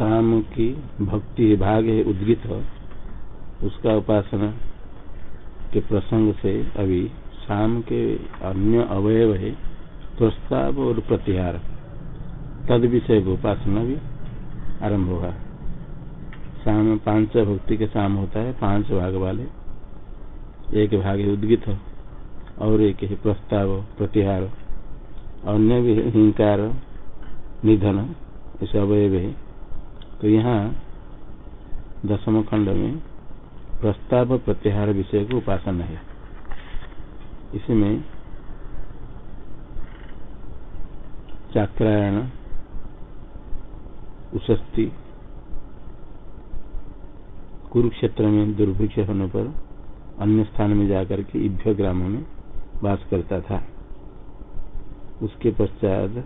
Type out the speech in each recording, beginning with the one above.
शाम की भक्ति भाग है उद्गित उसका उपासना के प्रसंग से अभी शाम के अन्य अवयव है, प्रस्ताव और प्रतिहार। तद विषय उपासना भी आरंभ होगा। शाम पाँच भक्ति के शाम होता है, पाँच भाग वाले। एक भाग है उद्गित और एक है प्रस्ताव, प्रतिहार। अन्य भी हिंकार, निधन, ऐसे अवयव है। तो यहाँ दसम खंड में प्रस्ताव प्रत्याहार विषय को उपासना है। इसमें चाक्रायण, उशस्ती, कुरुक्षेत्र में दुर्भिक्ष होने पर अन्य स्थान में जाकर के इभ्य ग्राम में वास करता था। उसके पश्चात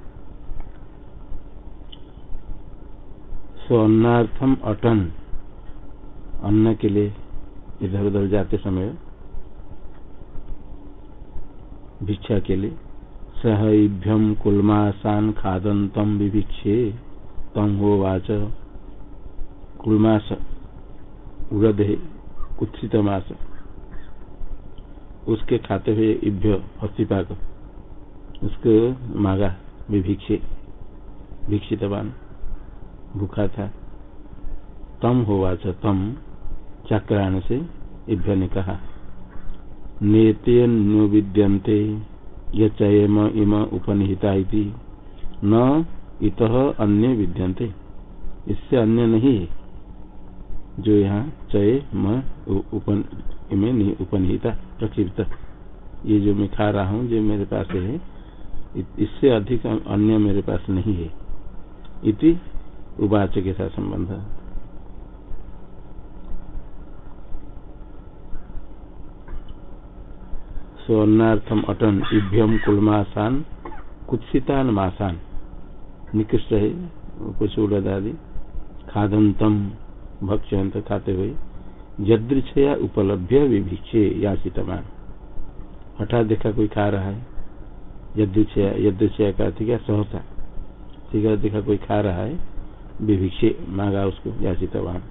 स्वन्नार्थम अटन अन्न के लिए इधर उधर जाते समय भिक्षा के लिए सह इभ्यम कुलमासान खादंतम विभिक्षे तम हो वाच। कुलमास उड़द कुत्सित मास। उसके खाते हुए इभ्य हस्तिपाक उसको मागा विभिक्षे, भिक्षितवान। भूखा था। तम होवाच तम चक्राण से इभ्य ने कहा। नेते न्यु विद्यन्ते यम इम उपनिहिता न इत अन्य विद्यन्ते। इससे अन्य नहीं है। जो यहाँ चय म उपन में उपनिहिता, प्रक्षिप्त। ये जो मैं खा रहा हूँ, जो मेरे पास है इससे अधिक अन्य मेरे पास नहीं है। इति उवाच के साथ संबंध स्वर्णार्थम अटन इभ्यम कुलमासान, कुत्सितान मासान। निकृष्ट है, कुछ उड़द आदि। खादंतम भक्ष्यंत खाते हुए। यदृक्षया उपलब्ध विभिक्षे याचितमान हठात देखा कोई खा रहा है? यदृक्षया यदृक्षया का क्या? सहसा। ठीक है देखा कोई खा रहा है? विभिक्षे मांगा उसको याचितवान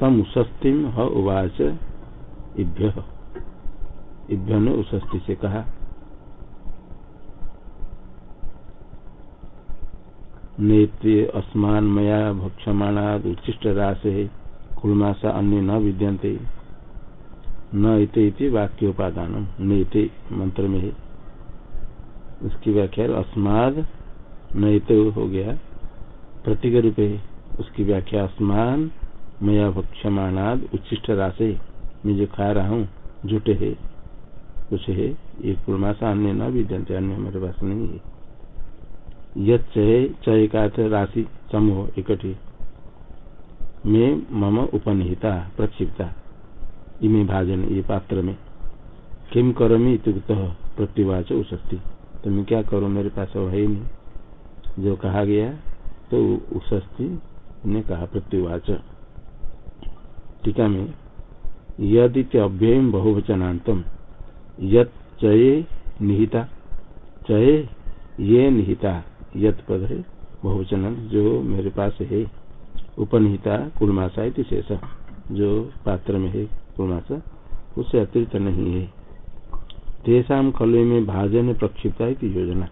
तम उस्तिम ह उवाच इभ्य। इभ्य ने उस्ती से कहा, नेत्रे अस्मान मया भक्षमाणाद उच्चिष्ट रास है कुलमासा अन्य न विद्यंते न इते इति वाक्योपादान नेते मंत्र में है उसकी व्याख्या अस्माद न हो गया। प्रतीक रूप उसकी व्याख्या आसमान, मया भक्षमाणाद उच्चिष्ट राशे मैं जो खा रहा हूँ झूठे है, कुछ है ये पूर्णमाशा अन्य न जनते अन्य मेरे पास नहीं है। का राशि, समूह इकट्ठी में मम उपनिहिता, प्रक्षिप्ता। इमे भाजन ये पात्र में। किम करोमी इतुक्त प्रतिवाच उशस्ती। तो मैं क्या करूँ, मेरे पास है नहीं। जो कहा गया तो उशस्ति ने कहा, प्रत्युवाच। टीका में यदि अव्यय बहुवचनातम यत चये निहिता, चये ये निहिता, यत पद है बहुवचन, जो मेरे पास है, उपनिहिता कुलमाशा शेष, जो पात्र में है कुलमाशा उससे अतिरिक्त नहीं है। तेषा खलु में भाजन प्रक्षिप्ता योजना।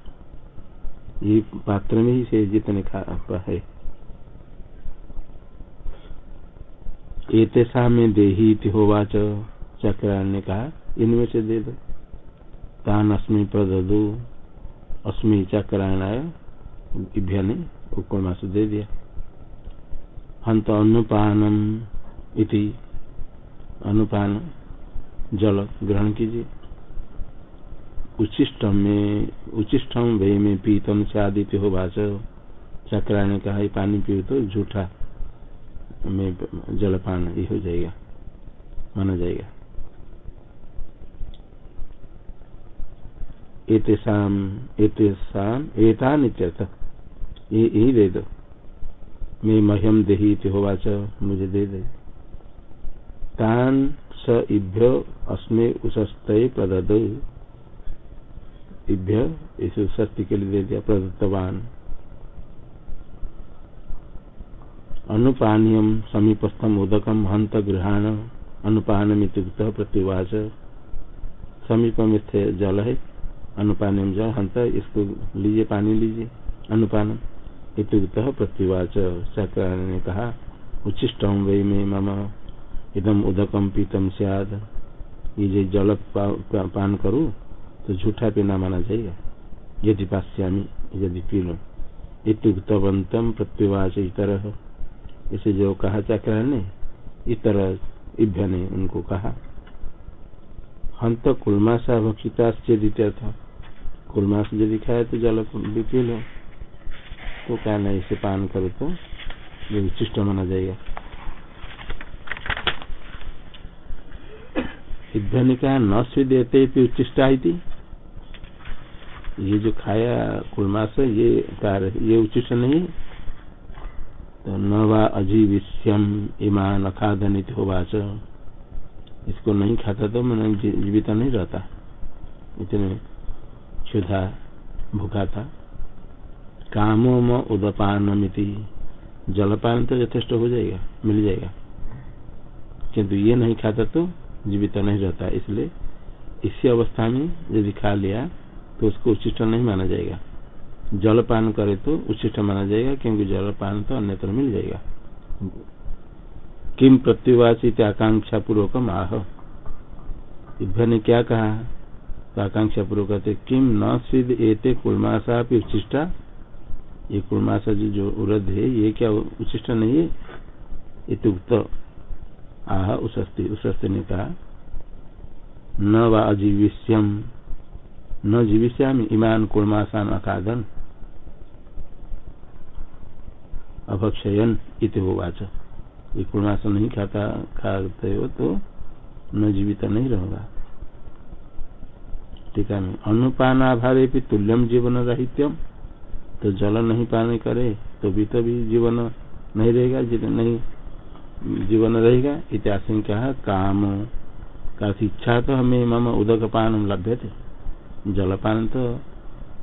ये पात्र में ही से जितने खा है। एतेषा में देही होवाच चक्र ने कहा इनमें से दे दो। तान अस्मी प्रदो अस्मी चक्राणाय ने उपमास दे दिया। हंत अनुपानम इति, अनुपान, जल ग्रहण कीजिए। उचिष्टम वे में पीतम से आदित्य हो भाष चक्रा ने कहा पानी पियो तो झूठा। में जलपान, ये हो जाएगा। माना जाएगा। एतेसाम ये यही दे दो। मैं मह्यम देही होवाच मुझे दे दे। तान स इभ्य अस्मे उशस्त प्रदद। इभ्य इस शक्ति के लिए दे दिया प्रदत्तवान। अनुपानीयम समीपस्थम उदकम हंत गृहाण अनुपान इतुक्त प्रतिवाच। समीप में जल है अनुपान जल हंत इसको लीजिए पानी लीजिए अनुपान इतुक्त प्रतिवाच। शंकर ने कहा उच्चिष्ट वे में मम इदम उदकम पीतम सियाद। ये जल पा, पान करूँ तो झूठा पीना माना जाएगा। यदि पास्यामी यदि पी लो इतुक्तवंतम प्रत्युवाच इतर। इसे जो कहा चक्र ने इतर इभ्य ने उनको कहा। हंत कुलमाशा भक्षिता था। कुलमास यदि खाए तो जल भी पी लो तो क्या नहीं इसे पान करो तो उचिष्ट माना जाएगा। कहा न स्वीदेते उच्चिष्टा ये जो खाया कुलमास ये कार्य ये उचित नहीं। तो न अजीविष्यम ईमान अखादनित हो वाच। इसको नहीं खाता तो मैं जीवित नहीं रहता। इतने क्षुधा भूखा था। कामो म उदपानमिति। जलपान तो यथेष्ट हो जाएगा, मिल जाएगा। किंतु ये नहीं खाता तो जीवित नहीं रहता। इसलिए इसी अवस्था में यदि खा लिया तो उसको उचिष्ट नहीं माना जाएगा। जल पान करे तो उचिष्ट माना जाएगा क्योंकि जल पान तो अन्यत्र मिल जाएगा। किम प्रत्युवाचित आकांक्षा पूर्वक आह। इभ्य ने क्या कहा? तो आकांक्षा पूर्वक किम न सिद्ध एते कुलमाशा उचिष्टा ये कुलमाशा जो, जो है ये क्या उचिष्ट नहीं है? इतुक्त आह उसस्ती उसस्ती ने कहा न वा अजीविष्यम। न जीविष्यामी ईमान कुर्मासान अकादन। अभक्षयन इत होवाच ये कुर्मास नहीं खाता, खाते हो तो न जीवित नहीं रहेगा। टीका में अनुपानाभावे भी तुल्यम जीवन राहित्यम तो जल नहीं पाने करे तो भी तो भी जीवन नहीं रहेगा नहीं, जीवन रहेगा इतिहास काम। का इच्छा तो हमें मम उदक पान लभ्य थे जलपान तो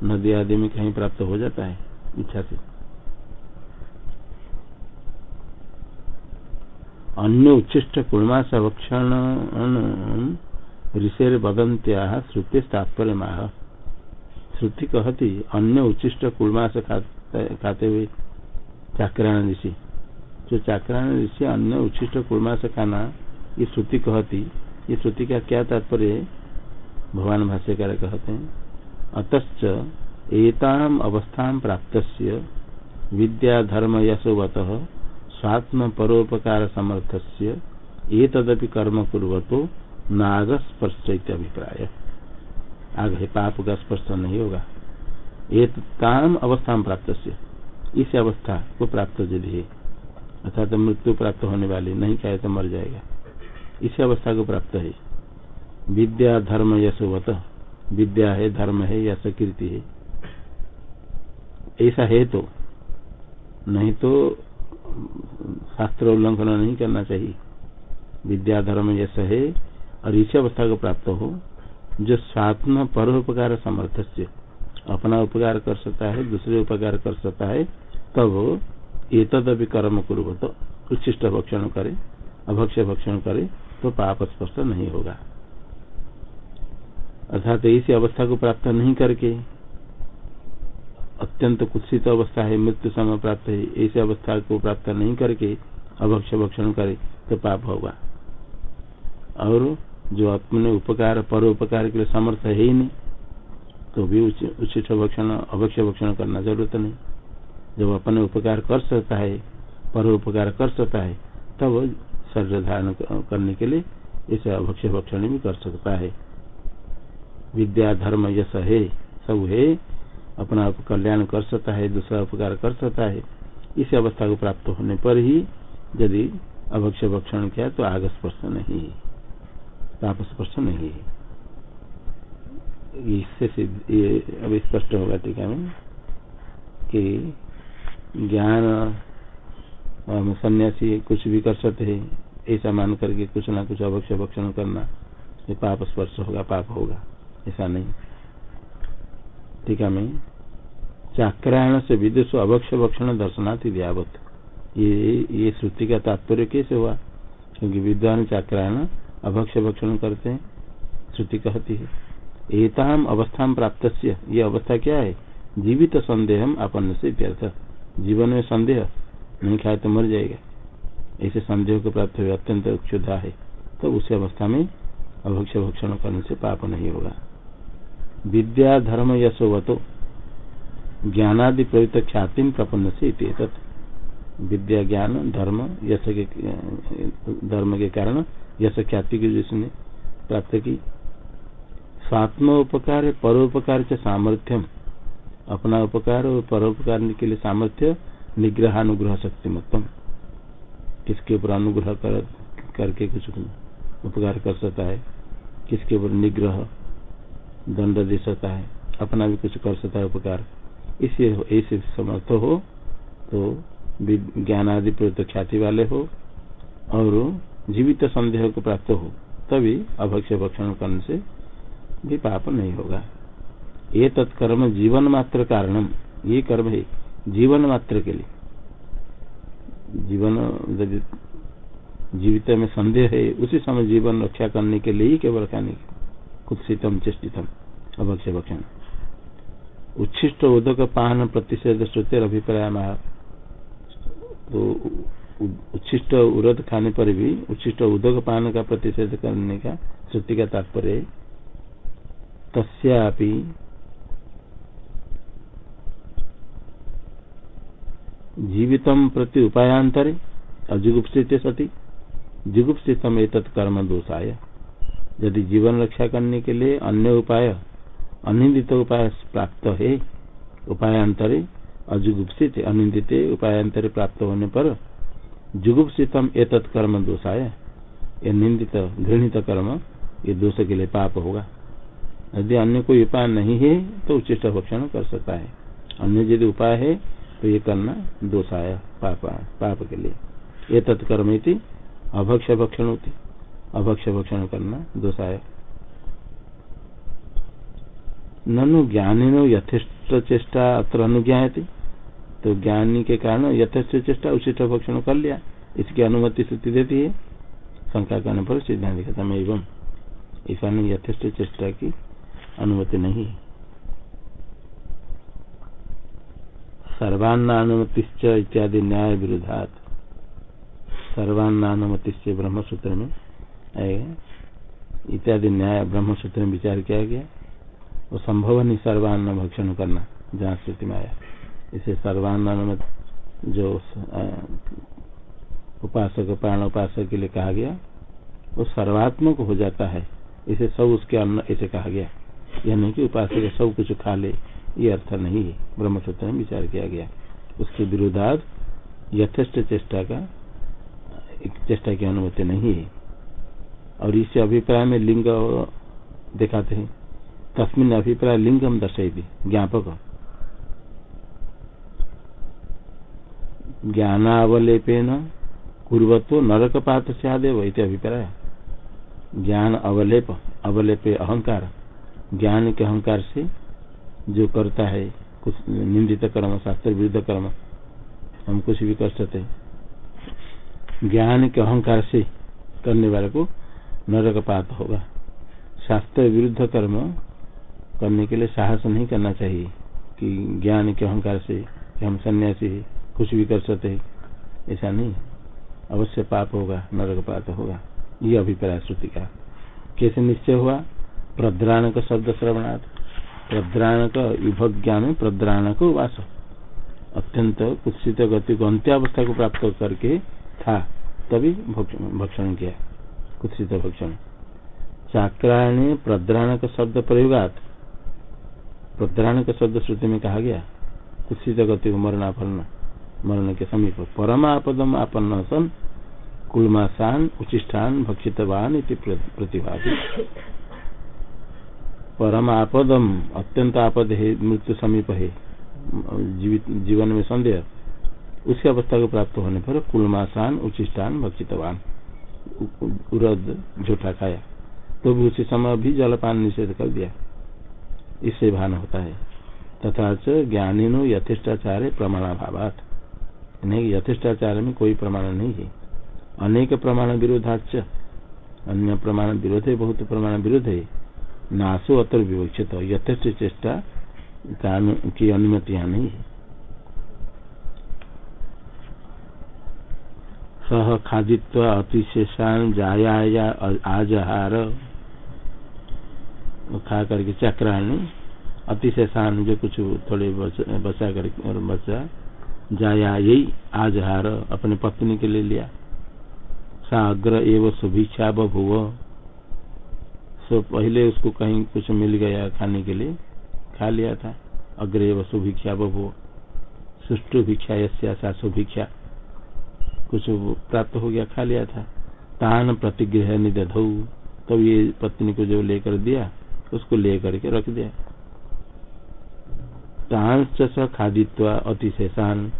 नदी आदि में कहीं प्राप्त हो जाता है, इच्छा से। अन्य उच्चिष्ट कुर्मास भक्षण ऋषेर बदंत्या श्रुति तात्पर्य माह श्रुति कहती, अन्य उच्चिष्ट कुर्मास खाते हुए चाक्रायण ऋषि। जो चाक्रायण ऋषि अन्य उच्चिष्ट कुर्मास खाना, ये श्रुति कहती, ये श्रुति का क्या तात्पर्य है? भगवान भाष्यकार कहते हैं अतच एताम अवस्था प्राप्त विद्या धर्म यशोवत स्वात्म परोपकार समर्थ से तदपि कर्म कुरतो नाग स्पर्श अभिप्राय आग है पाप का स्पर्श नहीं होगा। एताम अवस्था प्राप्त इस अवस्था को प्राप्त यदि है, अर्थात मृत्यु प्राप्त होने वाली, नहीं कहे तो मर जाएगा। इस अवस्था को प्राप्त है। विद्या, धर्म, यशोवत। विद्या है, धर्म है यश कीर्ति है। ऐसा है तो। नहीं तो शास्त्र उल्लंघन नहीं करना चाहिए। विद्या, धर्म, यश है और इसी अवस्था को प्राप्त हो, जो स्वात्म परोपकार समर्थ से अपना उपकार कर सकता है, दूसरे उपकार कर सकता है, तब ये तद भी कर्म पूर्व तो उच्छिष्ट भक्षण करे, अभक्ष्य भक्षण करे तो पाप स्पष्ट नहीं होगा। अर्थात इसी अवस्था को प्राप्त नहीं करके अत्यंत कुत्सित अवस्था है, मृत्यु समय प्राप्त है ऐसी अवस्था को प्राप्त नहीं करके अभक्ष भक्षण करे तो पाप होगा। और जो अपने उपकार परोपकार के लिए समर्थ है ही नहीं तो भी उचित भक्षण, अभक्ष भक्षण करना ज़रूरत नहीं। जब अपने उपकार कर सकता है परोपकार कर सकता है, तब शरीर धारण करने के लिए इसे अभक्ष भक्षण भी कर सकता है। विद्या, धर्म, यश है, सब है। अपना कल्याण कर सकता है, दूसरा उपकार कर सकता है। इस अवस्था को प्राप्त होने पर ही यदि अभक्ष भक्षण किया तो आग स्पर्श नहीं, ताप स्पर्श नहीं। है इससे ये अभी स्पष्ट होगा टीका में कि ज्ञान सन्यासी कुछ भी कर सकते हैं, ऐसा मान करके कुछ ना कुछ अभक्ष भक्षण करना पाप स्पर्श होगा, पाप होगा। ऐसा नहीं। है, मैं चाक्रायण से विदेश अभक्ष भक्षण दर्शनाथी दियावत ये ये श्रुति का तात्पर्य कैसे हुआ? क्योंकि विद्वान चाक्रायण अभक्ष भक्षण करते हैं, श्रुति कहती है, एताम अवस्था प्राप्त ये अवस्था क्या है? जीवित संदेह अपन से जीवन में संदेह नहीं खाए तो मर जाएगा। ऐसे संदेह को प्राप्त हुए अत्यंत क्षुधा है तो उसी अवस्था में अभक्ष भक्षण करने से पाप नहीं होगा। विद्या धर्म यशोवतो ज्ञानादि प्रयुक्त ख्याति प्रपन्न से विद्या ज्ञान धर्म यश के धर्म के कारण यश ख्याति की जिसने प्राप्त की। स्वात्मोपकार परोपकार के सामर्थ्यम। अपना उपकार और परोपकार के लिए सामर्थ्य निग्रहानुग्रह मतम किसके ऊपर अनुग्रह कर, करके कुछ उपकार कर सकता है? किसके ऊपर निग्रह दंड दे सकता है, अपना भी कुछ कर सकता है उपकार। इसे ऐसे समर्थ हो तो ज्ञान आदि प्रयुक्त ख्याति वाले हो, और जीवित संदेह को प्राप्त हो, तभी अभक्ष भक्षण करने से भी पाप नहीं होगा। ये तत्कर्म जीवन मात्र कारणम, ये कर्म है जीवन मात्र के लिए। जीवन जीवित में संदेह है, उसी समय जीवन रक्षा करने के लिए ही केवल खाने कुत्सितम चेष्टितम अभक्ष भक्षण उच्छिष्ट उदक पान प्रतिषेध श्रुतिर अभिप्राय तो उच्छिष्ट उरद खाने पर भी उच्छिष्ट उदक पान का प्रतिषेध करने का श्रुति का तात्पर्य तस्यापि जीवित प्रति उपायांतरे अजुगुप्सित सती। जुगुप्सितम एक कर्म दोषाय यदि जीवन रक्षा करने के लिए अन्य उपाय, अनिंदित उपाय प्राप्त है, उपायांतरे अजुगुप्सित, अनिंदित उपायांतरे प्राप्त होने पर जुगुप्सितम एक कर्म दोषाय, ये निंदित, घृणित कर्म, ये दोष के लिए पाप होगा। यदि अन्य कोई उपाय नहीं है तो उचित भक्षण कर सकता है। अन्य यदि उपाय है तो ये करना दोषाय, पाप पाप के लिए। ये तत्कर्म अभक्ष भक्षण होती अभक्ष भक्षण करना दोषाय ननु ज्ञानी नो यथेष्ट चेष्टा, अत्र अनुज्ञा तो ज्ञानी के कारण यथेष्ट चेष्टा उचित भक्षण कर लिया। इसकी अनुमति स्थिति देती है। शंका करने पर सिद्धांत खत्म एवं। ऐसा नहीं, यथेष्ट चेष्टा की अनुमति नहीं। है इत्यादि न्याय विरुद्धात सर्वान्नानुमतिश्च ब्रह्म सूत्र में इत्यादि न्याय ब्रह्म सूत्र में विचार किया गया। वो संभव नहीं सर्वान्न भक्षण करना, जहाँ स्थिति में आया। इसे सर्वान्नानुमत जो उपासक प्राण उपासक के लिए कहा गया, वो सर्वात्मक हो जाता है। इसे सब उसके अन्न ऐसे कहा गया। यह नहीं कि उपासक सब कुछ खा ले, ये अर्थ नहीं है। ब्रह्मसूत्र में विचार किया गया। उसके विरोधात यथेष्ट चेष्टा का चेष्टा की अनुमति नहीं है। और इस अभिप्राय में लिंग दिखाते हैं। तस्मिन अभिप्राय लिंगम दर्शाई ज्ञापक। ज्ञानावलेपेन कुरतो नरक पात से आदेव अभिप्राय। ज्ञान अवलेप, अवलेपे अहंकार। ज्ञान के अहंकार से जो करता है, कुछ निंदित कर्म, शास्त्र विरुद्ध कर्म, हम कुछ भी कर सकते ज्ञान के अहंकार से करने वाले को नरक पात होगा। शास्त्र विरुद्ध कर्म करने के लिए साहस नहीं करना चाहिए कि ज्ञान के अहंकार से, कि हम सन्यासी कुछ भी कर सकते ऐसा नहीं। अवश्य पाप होगा नरक पात होगा। ये अभिप्राय श्रुति का। कैसे निश्चय हुआ? प्रद्राणक शब्द श्रवणार्थ प्रद्राणक विभज्ञा में प्रद्राणक वास अत्यंत कुत्सित गति को, अंत्यावस्था को प्राप्त करके था। तभी भक्षण किया। कुत्सित भक्षण चाक्रायणे प्रद्राणक शब्द प्रयोगात प्रद्राणक शब्द श्रुति में कहा गया कुत्सित गति मरणापन्न मरण के समीप। परमापदम आपन्न सन कुलमासान उचिष्ठान भक्षितवान प्रतिभा परम आपदम अत्यंत आपद है मृत्यु समीप है जीवित जीवन में संदेह उसी अवस्था को प्राप्त होने पर कुलमासान उचिष्टान भक्षितवान। झूठा खाया तो भी उसी समय भी जलपान निषेध कर दिया। इससे भान होता है। तथा च ज्ञानी नो यथेष्टाचार्य प्रमाणाभावात। नहीं यथेष्टाचार में कोई प्रमाण नहीं है। अनेक प्रमाण विरोधाच अन्य प्रमाण विरोध है बहुत प्रमाण विरोध। है नासो अतर विवक्षित। यथेष्ट चेष्टा की अनुमति यहाँ नहीं है। सह खादित्व अतिशेषान जाया आजहार। खा करके चक्राणी अतिशेषान जो कुछ थोड़े बचा करके और बचा जाया यही आजहार अपने पत्नी के लिए लिया। सा अग्र एवं सुभिक्षा बभुव। सो पहले उसको कहीं कुछ मिल गया खाने के लिए, खा लिया था। अग्र एवं सुभिक्षा बभुव। सुष्टु भिक्षा या सुभिक्षा। कुछ प्राप्त हो गया, खा लिया था। तान प्रतिग्रह निदध। तब ये पत्नी को जो लेकर दिया, उसको लेकर के रख दिया। तान स खादित्व अतिशेषान।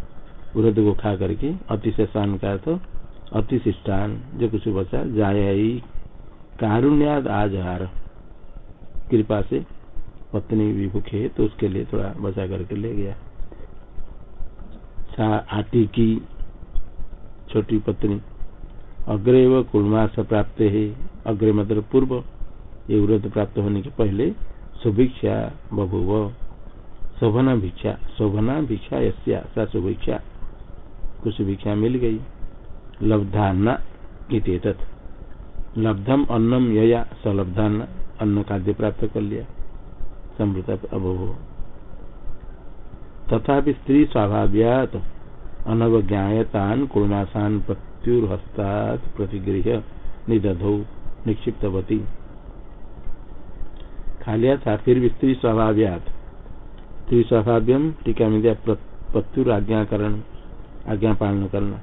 उरद को खा करके अतिशेषान का तो अतिशिष्टान। जो कुछ बचा, जाया कारुण्याद आजहार। कृपा से पत्नी भी भूखे है तो उसके लिए थोड़ा बचा करके ले गया। आटी की छोटी पत्नी। अग्रे व कुलमास प्राप्त है। अग्रे मतलब पूर्व। ये व्रत प्राप्त होने के पहले सुभिक्षा बभुव। शोभना भिक्षा। शोभना भिक्षा यस्या। सा सुभिक्षा कुछ भिक्षा मिल गई। लब्धान्न लब्धम अन्नम यया सलब्धान्न। अन्न खाद्य प्राप्त कर लिया। समृत अभव। तथा स्त्री स्वाभाव्यात अनवज्ञातान कुर्मासान प्रत्युर्हस्तात् प्रतिगृह निदधौ, निक्षिप्तवती। खा लिया था फिर भी स्त्री स्वभाव्यात स्त्री स्वभाव्यम टीका में दिया आज्ञा पालन करना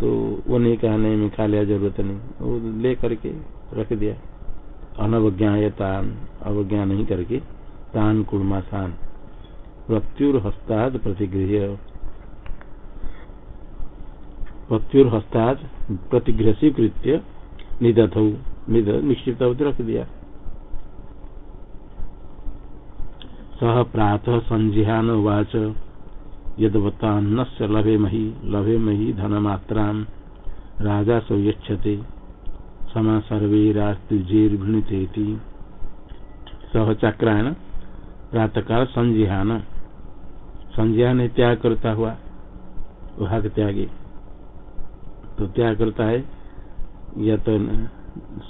तो वो नहीं कहा नहीं मैं खा लिया ज़रूरत नहीं। वो ले करके रख दिया। अनवज्ञातान अवज्ञा नहीं करके, तान कुर्मासान प्रत्युर हस्ताद प्रतिगृह प्रत्युर्हस्ताद प्रतिग्रह स्वीकृत्य निदत निद निश्चित रख दिया। सह प्रातः संजिहान उवाच यदवतान्न से लभे मही लभे मही धनमात्रा राजा सौ यक्षते समा सर्वे रास्तिजेर्भिणिते सह चक्रायण प्रातःकाल संजिहान संजिहान त्याग करता हुआ भाग त्यागी। त्याग करता है, या तो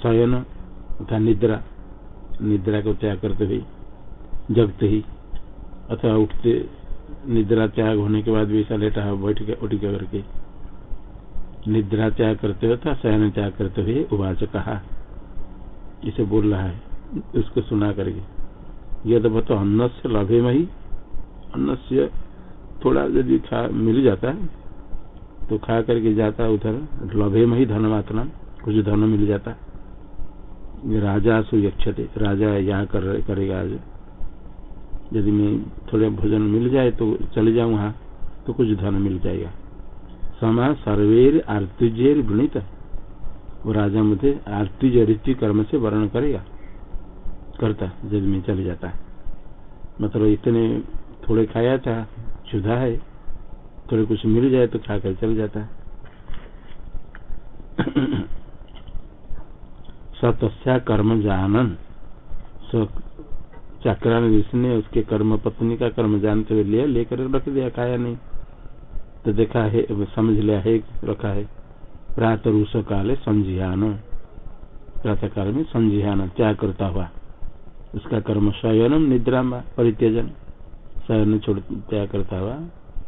शयन तथा निद्रा निद्रा को त्याग करते हुए, जगते ही, अथवा उठते, निद्रा त्याग होने के बाद भी ऐसा लेटा है बैठ के, उठ के करके, निद्रा त्याग करते हुए था शयन त्याग करते हुए उवाच कहा। इसे बोल रहा है, उसको सुना करके। यद बतो अन्न से लभे मही अन्न से थोड़ा यदि मिल जाता है तो खा करके जाता उधर लभे में ही धन मात्रा कुछ धन मिल जाता। राजा सुयक्षते राजा यहाँ कर, करेगा आज। यदि मैं थोड़े भोजन मिल जाए तो चले जाऊँ वहाँ तो कुछ धन मिल जाएगा। समा सर्वेर आर्तिजेर गुणित। वो राजा मुझे आर्तिज ऋतु कर्म से वर्ण करेगा करता यदि मैं चले जाता। मतलब इतने थोड़े खाया था क्षुधा है। थोड़े कुछ मिल जाए तो खाकर चल जाता है। सत्या कर्म जानन। चक्रान ऋषि ने उसके कर्म पत्नी का कर्म जानते हुए लिया, लेकर रख दिया, खाया नहीं। तो देखा है, समझ लिया है, रखा है। प्रात रूस काले संजिहान प्रातः काल में संजिहान त्याग करता हुआ। उसका कर्म शयनम निद्रा परित्यजन। शयन छोड़ त्याग करता हुआ।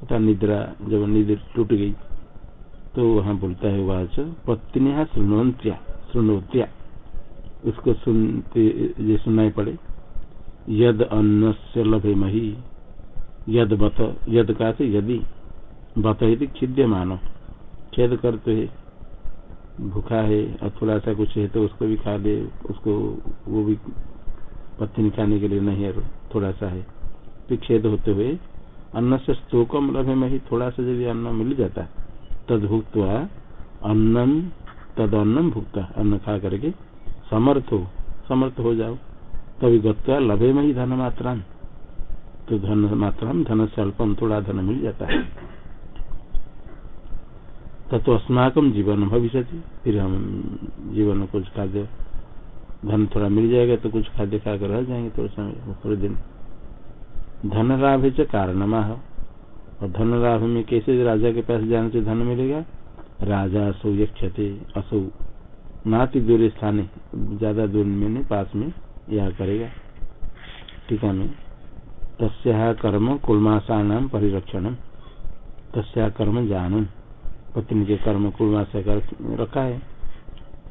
तथा निद्रा जब निद्र टूट गई तो वहाँ बोलता है वाच पत्नी सुनवंत्या सुनोत्या उसको सुनते, ये सुनाई पड़े, यद अन्न से लभे मही यद बत, यद का से यदि, बत यदि खिद्य मानो खेद करते है, भूखा है और थोड़ा सा कुछ है तो उसको भी खा दे, उसको वो भी पत्नी खाने के लिए नहीं है, थोड़ा सा है। फिर खेद होते हुए अन्न से स्तोकम लभे में ही थोड़ा सा यदि अन्न मिल जाता तद भुक्त अन्नम तद अन्नम भुगता अन्न खा करके समर्थ हो समर्थ हो जाओ। तभी गत्वा लभे में ही धन मात्रा तो धन मात्रा धन से अल्पम थोड़ा धन मिल जाता है। तत्व अस्माकम जीवन भविष्य फिर हम जीवन कुछ खाद्य, धन थोड़ा मिल जाएगा तो कुछ खाद्य खाकर रह जाएँगे थोड़े समय, थोड़े दिन। धन लाभ है कारण और धन लाभ में कैसे राजा के पास जाने से धन मिलेगा? राजा असौ यक्षते, असौ नाति दूर स्थान, ज़्यादा दूर में नहीं, पास में यह करेगा। टीका में तस्या कर्म कुलमाशा परिरक्षण, तस्या कर्म जानन पत्नी के कर्म कुलमाशा कर रखा है।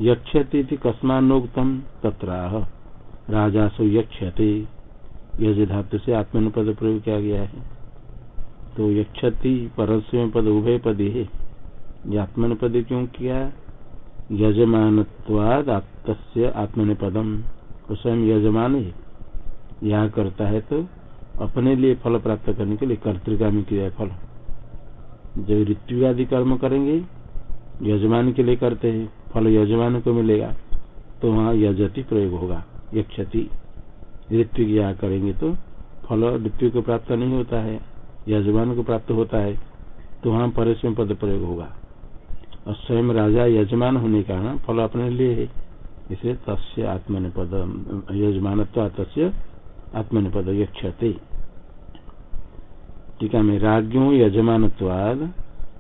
यक्षति कस्मानोक्तम तत्राह। राजा सो यक्षते। यज धातु से आत्मनुपद प्रयोग किया गया है। तो यक्षति परस्व पद, उभय पद है। आत्मनिपद क्यों किया? यजमान आत्मनिपदम। तो स्वयं यजमान है। यह करता है तो अपने लिए फल प्राप्त करने के लिए कर्तिकामी क्रिया फल। जब ऋतु आदि कर्म करेंगे, यजमान के लिए करते हैं। फल यजमान को मिलेगा तो वहाँ यजति प्रयोग होगा, यक्षति। ऋतु की करेंगे तो फल ऋतु को प्राप्त नहीं होता है यजमान को प्राप्त होता है तो वहाँ परिश्रम पद प्रयोग होगा। और स्वयं राजा यजमान होने का फल अपने लिए है। इसलिए तस्य आत्मनिपद यजमान तस्य आत्मनिपद यक्षते। टीका में राज्यों यजमान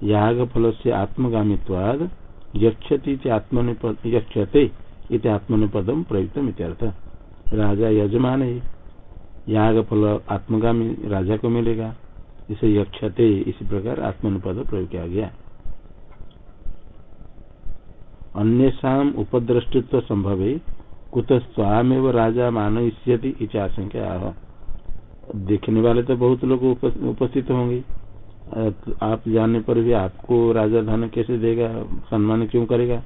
याग फल से आत्मगामित्वाद, यक्षति आत्मनिपद, यक्षते इत आत्मनिपदम प्रयुक्त राजा यजमान है। याग फल आत्मगामी राजा को मिलेगा। इसे यक्षते, इसी प्रकार आत्मनिपद प्रयोग किया गया। अन्य अन्यषा उपद्रष्टित्व संभव है कुत स्वामेव राजा मानयिष्यति आशंका देखने वाले तो बहुत लोग उपस्थित होंगे। आप जाने पर भी आपको राजा धन कैसे देगा? सम्मान क्यों करेगा?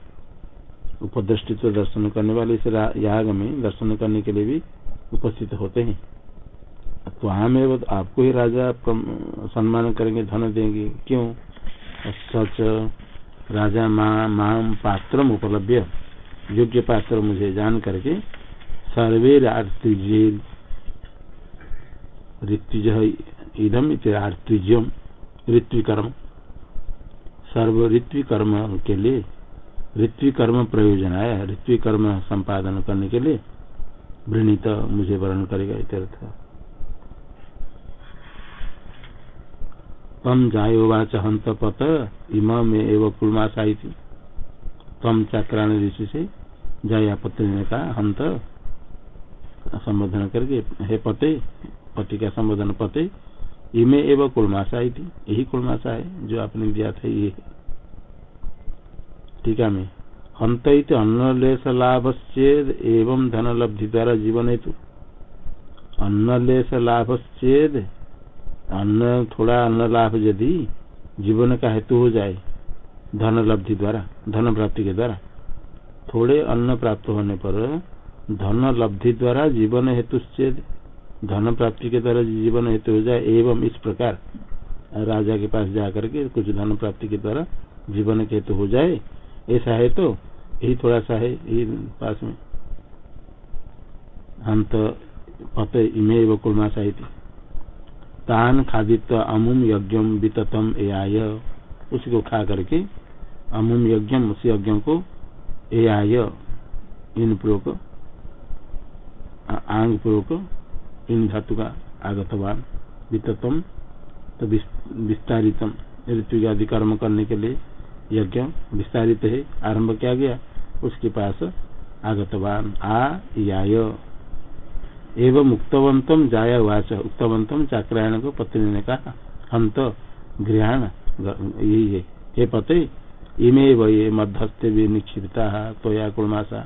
उपदृष्टित्व दर्शन करने वाले इस याग में दर्शन करने के लिए भी उपस्थित होते हैं। तो हमें आपको ही राजा सम्मान करेंगे, धन देंगे। क्यों? सच, राजा माम पात्र उपलब्ध योग्य पात्र मुझे जान करके सर्वे ऋत्विज इदम आर्तिज्यम ऋत्विकर्म। सर्व ऋत्विकर्म के लिए ऋत्विकर्म प्रयोजन आया ऋत्विकर्म संपादन करने के लिए वृणीत मुझे वर्ण करेगा, इत्यर्थ तम जायोवाच हंत पत इम एवं कुलमाशाई थी तम चाक्राण ऋषि से जाया पत्नी ने कहा, हंत, संबोधन करके, हे पते, पति का संबोधन पते, इमे एवं कुलमाशाई थी यही कुलमाशा है जो आपने दिया था, ये ठीक में अंत अन्नलेश लाभ चेद एवं धन लब्धि द्वारा जीवन हेतु अन्नलेश लाभ चेद अन्न, थोड़ा अन्न लाभ यदि जीवन का हेतु हो जाए धन लब्धि द्वारा धन प्राप्ति के द्वारा थोड़े अन्न प्राप्त होने पर धन लब्धि द्वारा जीवन हेतु से धन प्राप्ति के द्वारा जीवन हेतु हो जाए एवं इस प्रकार राजा के पास जाकर के कुछ धन प्राप्ति के द्वारा जीवन के हेतु हो जाए ऐसा है तो यही थोड़ा सा है, यही पास में। हम तो पते इमे व कुलमा साहित्य तान खादित्व अमुम यज्ञम विततम ए आय उसको खा करके अमुम यज्ञम, उस यज्ञ को ए आय इन पूर्वक आंग पूर्वक इन धातु का आगतवान। विततम तो विस्तारितम। ऋतु आदि कर्म करने के लिए यज्ञ विस्तारित है, आरंभ किया गया। उसके पास आगतवान, आ याय। एवं मुक्तवंतम जाया वाच। उक्तवंतम चाक्रायण को पत्नी ने कहा हम तो गृहण यही है। हे पते, इमे ये मध्यस्थ भी निक्षिप्ता तो या कुलमासा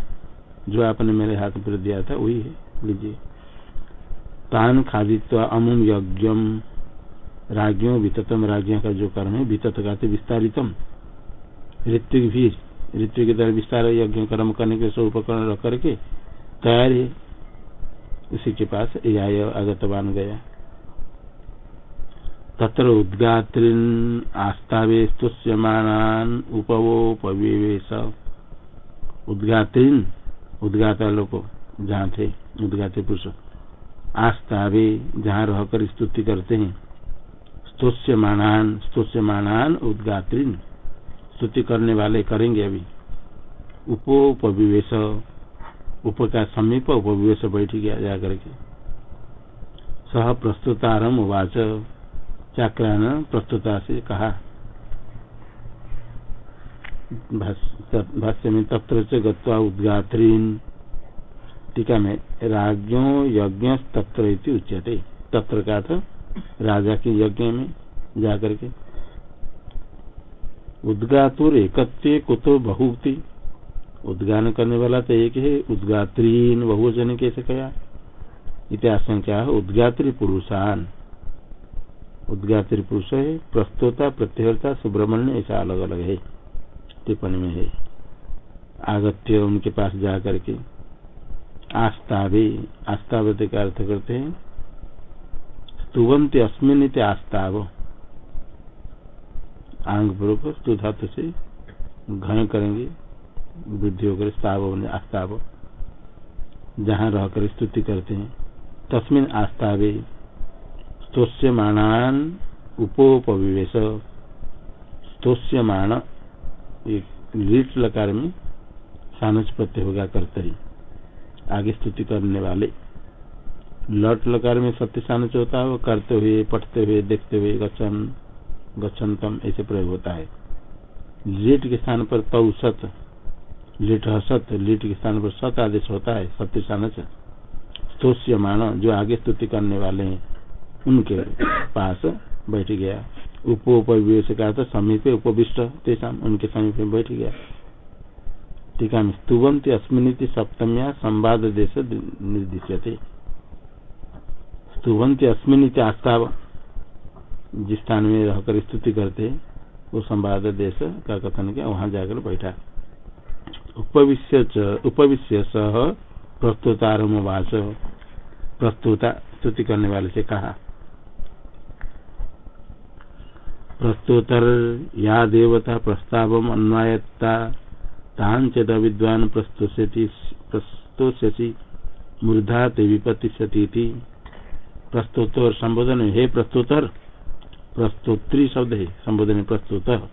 जो आपने मेरे हाथ पर दिया था, वही है। लीजिए। तान खादित्व अमुम यज्ञम राज्यों विततम राज्यों का जो कर्म है वितत का विस्तारितम। ऋत्विक भी, ऋत्विक की तरह विस्तार यज्ञ कर्म करने के सब उपकरण रख करके तैयार है उसी के पास आय आगतवान गया। तत्र उद्गात्रीन आस्तावे स्तुष्यमान उपवोपवेश। उद्गात्रीन उद्गाता लोग जहाँ थे उद्गाते पुरुष। आस्तावे, जहाँ रहकर स्तुति करते हैं। स्तुष्यमाणान स्तुष्यमाणान उद्गात्रीन। स्तुति करने वाले करेंगे अभी। उपोपविवेश उप का समीप उपविवेश बैठ गया जा करके। सह प्रस्तुतारम उवाच चाक्रान प्रस्तुता से कहा। भाष्य में तत्र से गत्वा उद्गात्रीन, टीका में राज्यो यज्ञ तत्र उच्यते। तत्र का था? राजा के यज्ञ में जाकर के उद्गातुर एकत्व कुतो बहुक्ति उद्गान करने वाला तो एक है उद्गात्रीन बहुवचन कैसे कहा इतिहास क्या है? उद्गात्री पुरुषान। उद्गात्री पुरुष है, प्रस्तोता प्रत्यहता सुब्रमण्य, ऐसा अलग अलग है। टिप्पणी में है। आगत्य उनके पास जा करके आस्तावे आस्तावते का अर्थ करते हैं। स्तुवंत अस्मिन आस्ताव। आंग पूर्वक स्तु धातु से घन करेंगे, वृद्धि होकर स्ताव आस्ताव जहाँ रहकर स्तुति करते हैं। तस्मिन आस्तावे स्तोष्यमाणान उपोपविवेश। स्तोष्यमाण लीट लकार में सानच प्रत्यय होगा कर्तरी। आगे स्तुति करने वाले। लट लकार में सत्य सानच होता है, वो करते हुए, पढ़ते हुए, देखते हुए गचन गच्छनतम, ऐसे प्रयोग होता है। लीट के स्थान पर तौ सत, लिट सत, लीट के स्थान पर सत आदेश होता है, सत्य सानच स्तोष्य मान जो आगे स्तुति करने वाले हैं, उनके पास बैठ गया। उपोपविवेश का तो समीप उपविष्ट तेसाम उनके समीप में बैठ गया। टीका में स्तुवंत अस्मिन सप्तम्या संवाद देश निर्दिश्य स्तुवंत अस्मिन आस्ताव जिस स्थान में रहकर स्तुति करते वो संवाद देश का कथन किया, वहाँ जाकर बैठा। उपविश्य उपविश्य सह प्रस्तुतारम वाच। प्रस्तुता, स्तुति करने वाले से कहा, प्रस्तोतर या देवता प्रस्ताव अन्वायता तांचद विद्वान प्रस्तोष्यसी मूर्धा ते विपतिष्यति प्रस्तोतर संबोधन, हे प्रस्तोतर! प्रस्तोत्री शब्द है, संबोधन प्रस्तुत।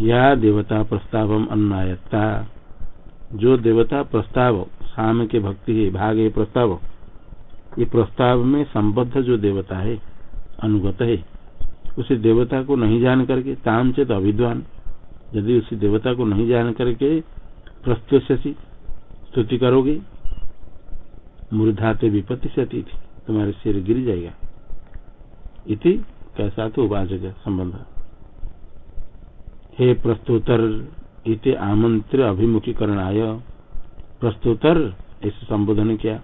या देवता प्रस्ताव अन्नायत्ता। जो देवता प्रस्ताव शाम के भक्ति है, भाग है प्रस्ताव, ये प्रस्ताव में संबद्ध जो देवता है, अनुगत है, उसी देवता को नहीं जान करके ताम चेत अविद्वान, यदि उसी देवता को नहीं जान करके प्रस्तुत स्तुति करोगे, मूर्धाते विपत्ति से थी तुम्हारे सिर गिर जाएगा। इति कैसा तो उपाचक संबंध। हे प्रस्तुतर इति आमंत्र अभिमुखीकरण आय प्रस्तुतर ऐसे संबोधन किया।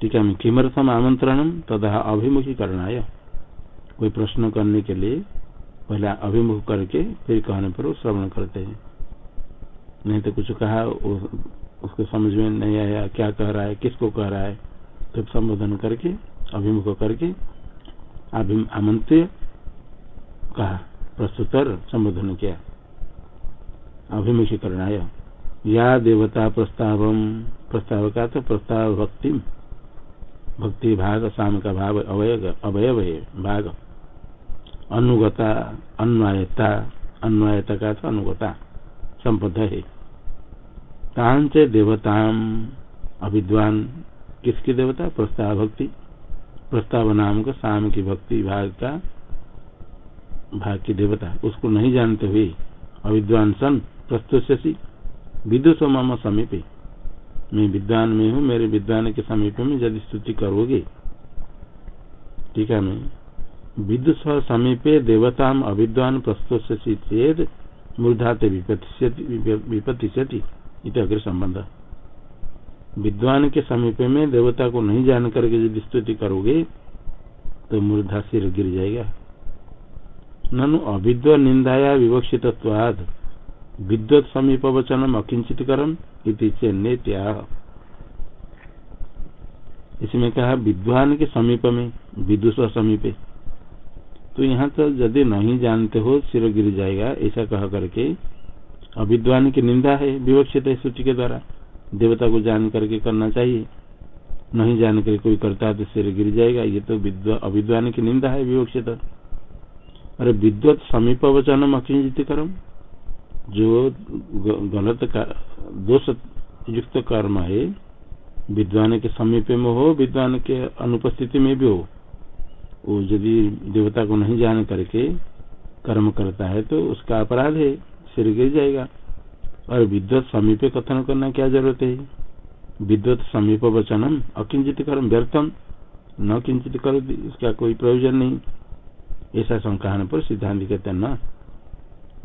टीका में किमर्थम आमंत्रण तथा अभिमुखीकरण आय कोई प्रश्न करने के लिए पहले अभिमुख करके फिर कहने पर श्रवण करते हैं। नहीं तो कुछ कहा उसको समझ में नहीं आया, क्या कह रहा है, किसको कह रहा है। तो संबोधन करके, अभिमुख करके आमंत्रित कहा प्रस्तुतर संबोधन किया। अभिमुखीकरण या देवता प्रस्ताव प्रस्ताव का तो प्रस्ताव भक्ति। भक्ति भाग शाम का भाव अवय अवयव है भाग। अनुगता, अन्वायता अन्वायता का तो अनुगता संबद्ध है कांच देवताम अभिद्वान किसकी देवता? प्रस्ताव भक्ति। प्रस्ताव नाम का शाम की भक्ति भाग का भाग की देवता, उसको नहीं जानते हुए अविद्वान सन प्रस्तुत विदुष मम समीपे। मैं विद्वान में हूँ, मेरे विद्वान के समीप में यदि स्तुति करोगे। टीका में विदुष समीपे देवता अविद्वान प्रस्तुत चेत मूर्धाते विपतिष्यति अग्र संबंध विद्वान के समीप में देवता को नहीं जान करके यदि स्तुति करोगे तो मूर्धा सिर गिर जाएगा। ननु अविद्व निंदाया विवक्षित विद्वत समीप वचनम अकिंचित करम इति इसमें कहा, विद्वान के समीप में, विदुष समीपे। तो यहाँ तो यदि नहीं जानते हो, सिर गिर जाएगा, ऐसा कह करके अविद्वान की निंदा है, विवक्षित है सूची के द्वारा। देवता को जान करके करना चाहिए। नहीं जान कर कोई करता है तो सिर गिर जाएगा। ये तो अविद्वान की निंदा है विवक्षित। अरे विद्वत समीप वचनम अकिंचित कर्म। जो गलत दोष युक्त कर्म है, विद्वान के समीप में हो, विद्वान के अनुपस्थिति में भी हो, वो यदि देवता को नहीं जान करके कर्म करता है तो उसका अपराध है, सिर गिर जाएगा। और विद्वत समीपे कथन करना क्या ज़रूरत है? विद्वत समीप वचनम, अकिंचित कर्म व्यर्थम, न किंचित कर इसका कोई प्रयोजन नहीं। ऐसा संकहन पर सिद्धांत कहते न।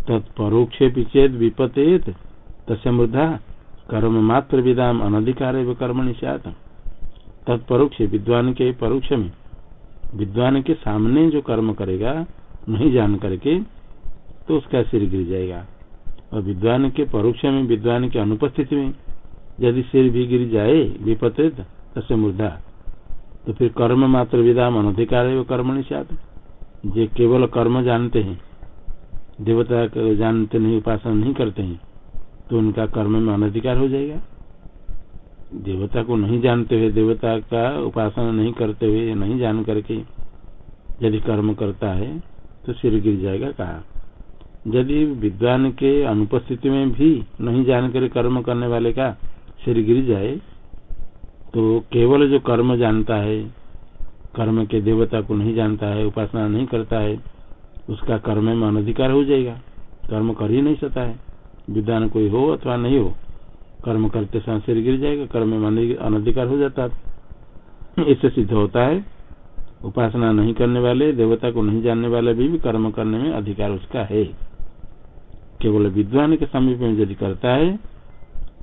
तत्परोक्ष चेत विपतेत तस्मृद्धा कर्म मात्र विदाम अनधिकार एवं कर्म निषात तत्परोक्ष विद्वान के परोक्ष में, विद्वान के सामने जो कर्म करेगा, नहीं जान करके तो उसका सिर गिर जाएगा। और विद्वान के परोक्ष में, विद्वान की अनुपस्थिति में, यदि सिर भी गिर जाए विपतित तसे मुर्दा। तो फिर कर्म मात्र विदाम अनधिकार है वो कर्म निषाद जो केवल कर्म जानते हैं, देवता को जानते नहीं, उपासना नहीं करते हैं तो उनका कर्म में अनधिकार हो जाएगा। देवता को नहीं जानते हुए, देवता का उपासना नहीं करते हुए, नहीं जान करके यदि कर्म करता है तो सिर गिर जाएगा, कहा। यदि विद्वान के अनुपस्थिति में भी नहीं जानकर कर्म करने वाले का सिर गिर जाए तो केवल जो कर्म जानता है कर्म के देवता को नहीं जानता है उपासना नहीं करता है उसका कर्म में अनधिकार हो जाएगा। कर्म कर ही नहीं सकता है। विद्वान कोई हो अथवा नहीं हो कर्म करते समय सिर गिर जाएगा कर्म में अनधिकार हो जाता है। इससे सिद्ध होता है उपासना नहीं करने वाले देवता को नहीं जानने वाले भी, भी कर्म करने में अधिकार उसका है। केवल विद्वान के समीप में यदि करता है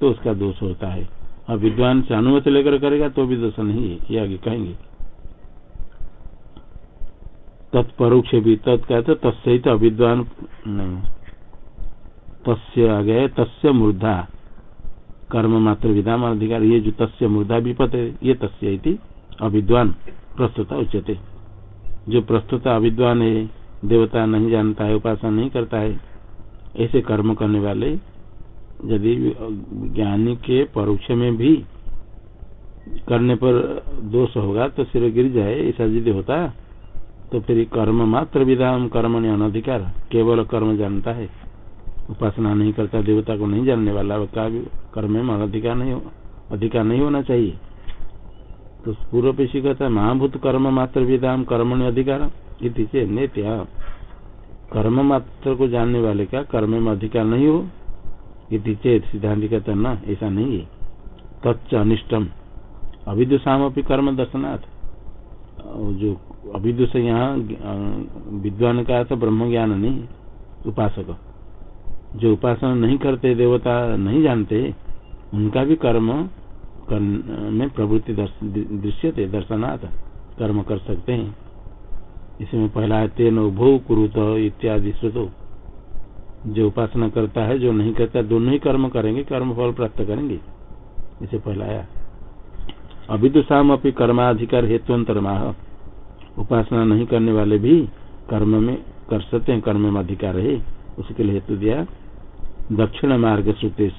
तो उसका दोष होता है। और विद्वान से अनुमति लेकर करेगा तो भी दोष नहीं है। ये आगे कहेंगे। तत्परोक्ष भी तत्कहते तस्सहित अविद्वान, नहीं। तस्य आगे तस्य मूर्धा। कर्म मात्र विधान अधिकार, ये जो तस्य मूर्धा विपत ये तस्य अविद्वान, प्रस्तुता उच्चते जो प्रस्तुत अविद्वान है, देवता नहीं जानता है, उपासना नहीं करता है ऐसे कर्म करने वाले, यदि ज्ञानी के परोक्ष में भी करने पर दोष होगा तो सिर गिर जाए ऐसा यदि होता तो फिर कर्म मात्र विधान, कर्म ने अनधिकार, केवल कर्म जानता है। उपासना नहीं करता, देवता को नहीं जानने वाला का कर्म में अनधिकार नहीं हो, अधिकार नहीं होना चाहिए। तो पूर्व पेशी कहता है, महाभूत कर्म मात्र विधान, कर्म ने अधिकार नित्य कर्म मात्र को जानने वाले का कर्म में अधिकार नहीं हो, इति चेत सिद्धांत कहते न, ऐसा नहीं है। तच्च अनिष्टम। अविदुषाम कर्म दर्शनाथ जो अविदुष यहाँ विद्वान का तो ब्रह्म ज्ञान नहीं उपासक। जो उपासना नहीं करते, देवता नहीं जानते, उनका भी कर्म में प्रवृत्ति दृश्य थे दर्शनाथ कर्म कर सकते हैं। इसमें पहला है, तेन उभो कुरुत इत्यादि श्रुतो। जो उपासना करता है, जो नहीं करता, दोनों ही कर्म करेंगे कर्म फल प्राप्त करेंगे। इसे पहला आया। अभिदुषाम अपनी कर्माधिकार हेतुअंतर माह उपासना नहीं करने वाले भी कर्म में कर सकते हैं, कर्म में अधिकार है। उसके लिए हेतु दिया, दक्षिण मार्ग श्रुति